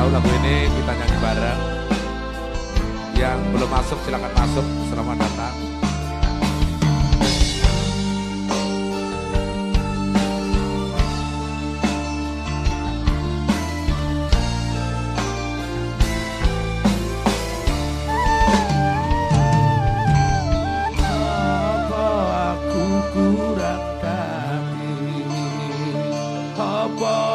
tahu lagu ini kita nyanyi bareng. Yang belum masuk silakan masuk. Selamat datang. Apa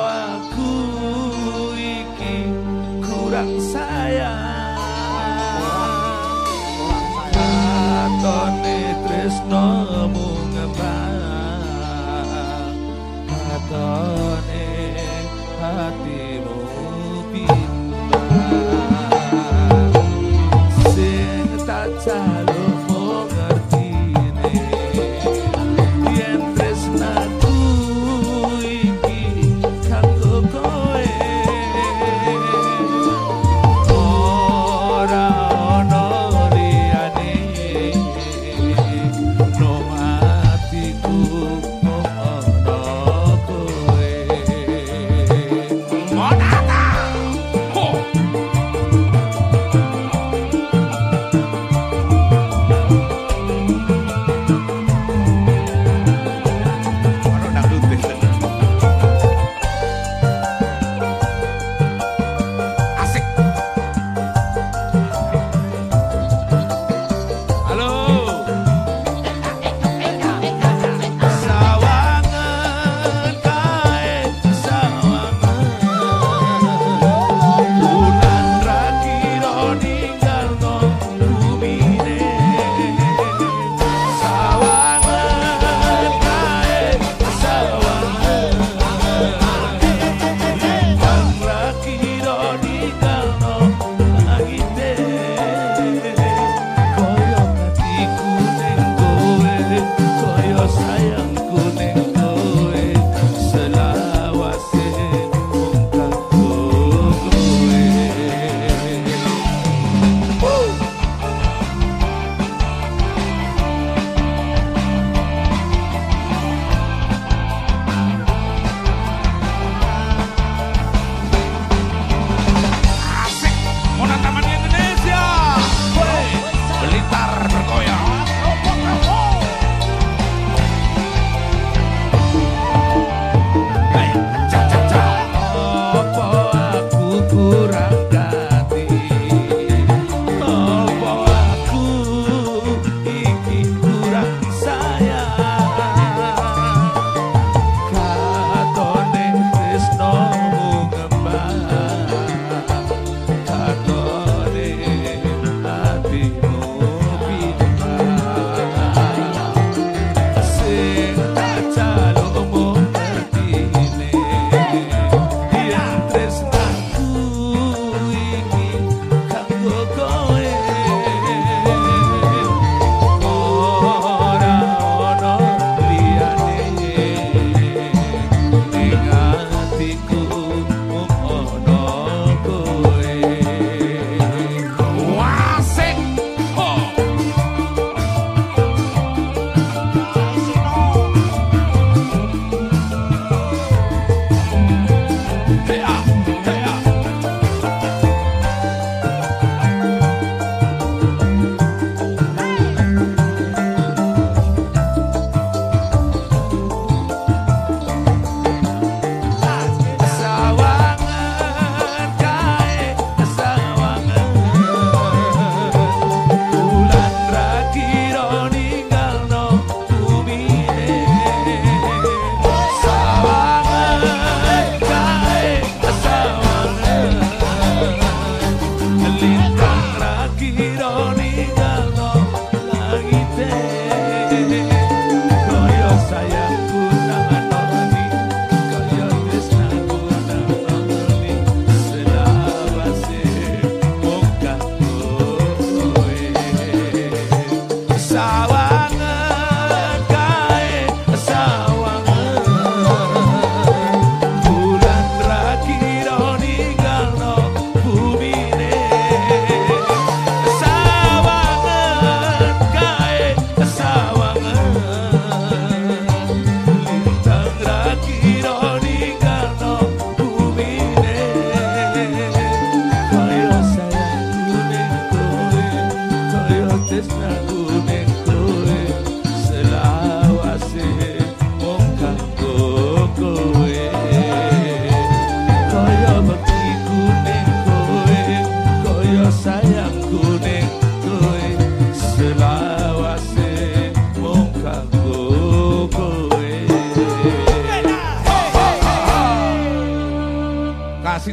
kurang sayang. Katone tresnomu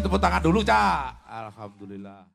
tepuk tangan dulu, Cak. Alhamdulillah.